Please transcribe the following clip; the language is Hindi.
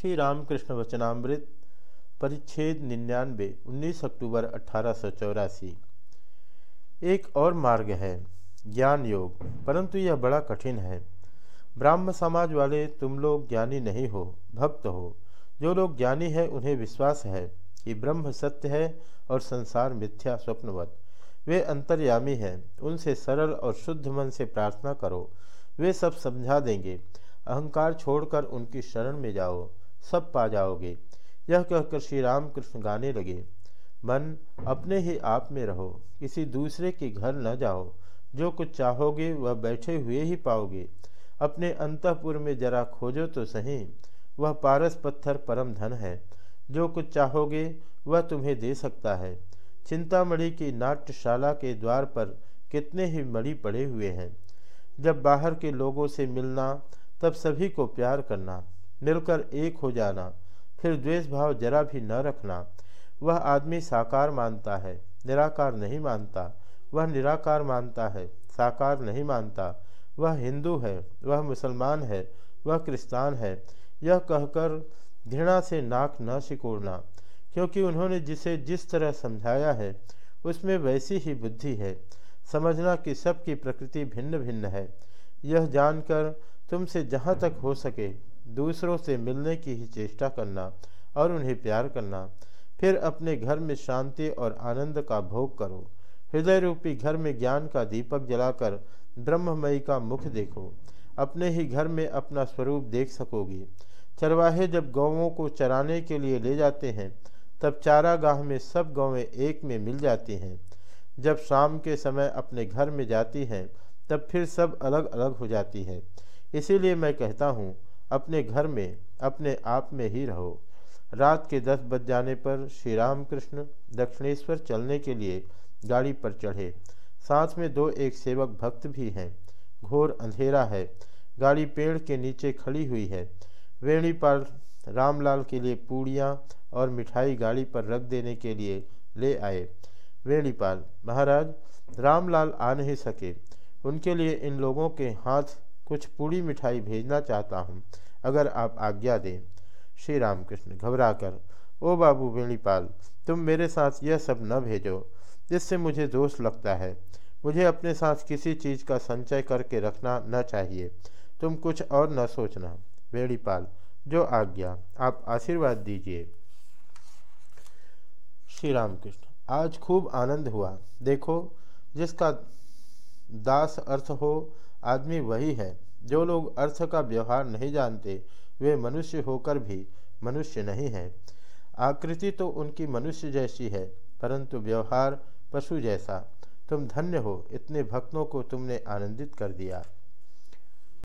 श्री रामकृष्ण वचनामृत परिच्छेद निन्यानवे 19 अक्टूबर अठारह एक और मार्ग है, ज्ञान योग। परंतु यह बड़ा कठिन है। ब्राह्म समाज वाले, तुम लोग ज्ञानी नहीं हो, भक्त हो। जो लोग ज्ञानी है, उन्हें विश्वास है कि ब्रह्म सत्य है और संसार मिथ्या स्वप्नवत। वे अंतर्यामी हैं, उनसे सरल और शुद्ध मन से प्रार्थना करो। वे सब समझा देंगे। अहंकार छोड़कर उनकी शरण में जाओ। सब पा जाओगे। यह कहकर श्री राम कृष्ण गाने लगे। मन, अपने ही आप में रहो। किसी दूसरे के घर न जाओ। जो कुछ चाहोगे, वह बैठे हुए ही पाओगे। अपने अंतपुर में जरा खोजो तो सही। वह पारस पत्थर परम धन है। जो कुछ चाहोगे, वह तुम्हें दे सकता है। चिंतामणि की नाट्यशाला के द्वार पर कितने ही मणि पड़े हुए हैं। जब बाहर के लोगों से मिलना, तब सभी को प्यार करना। मिलकर एक हो जाना, फिर द्वेष भाव जरा भी न रखना। वह आदमी साकार मानता है, निराकार नहीं मानता। वह निराकार मानता है, साकार नहीं मानता। वह हिंदू है, वह मुसलमान है, वह क्रिस्तान है। यह कहकर घृणा से नाक न सिकोड़ना, क्योंकि उन्होंने जिसे जिस तरह समझाया है, उसमें वैसी ही बुद्धि है। समझना कि सबकी प्रकृति भिन्न भिन्न है। यह जानकर तुमसे जहाँ तक हो सके दूसरों से मिलने की ही चेष्टा करना और उन्हें प्यार करना। फिर अपने घर में शांति और आनंद का भोग करो। हृदय रूपी घर में ज्ञान का दीपक जलाकर ब्रह्ममयी का मुख देखो। अपने ही घर में अपना स्वरूप देख सकोगी। चरवाहे जब गौवों को चराने के लिए ले जाते हैं, तब चारागाह में सब गौवें एक में मिल जाती हैं। जब शाम के समय अपने घर में जाती हैं, तब फिर सब अलग अलग हो जाती है। इसीलिए मैं कहता हूँ अपने घर में, अपने आप में ही रहो। रात के दस बज जाने पर श्री राम कृष्ण दक्षिणेश्वर चलने के लिए गाड़ी पर चढ़े। साथ में दो एक सेवक भक्त भी हैं। घोर अंधेरा है। गाड़ी पेड़ के नीचे खड़ी हुई है। वेणीपाल रामलाल के लिए पूड़ियाँ और मिठाई गाड़ी पर रख देने के लिए ले आए। वेणीपाल, महाराज, रामलाल आ नहीं सके। उनके लिए इन लोगों के हाथ कुछ पूड़ी मिठाई भेजना चाहता हूँ। अगर आप आज्ञा दें। श्री रामकृष्ण घबरा कर ओ बाबू वेणीपाल, तुम मेरे साथ यह सब न भेजो। जिससे मुझे दोष लगता है। मुझे अपने साथ किसी चीज़ का संचय करके रखना न चाहिए। तुम कुछ और न सोचना वेणीपाल, जो आज्ञा, आप आशीर्वाद दीजिए। श्री रामकृष्ण, आज खूब आनंद हुआ। देखो, जिसका दास अर्थ हो आदमी वही है, जो लोग अर्थ का व्यवहार नहीं जानते, वे मनुष्य होकर भी मनुष्य नहीं है। आकृति तो उनकी मनुष्य जैसी है, परंतु व्यवहार पशु जैसा। तुम धन्य हो, इतने भक्तों को तुमने आनंदित कर दिया।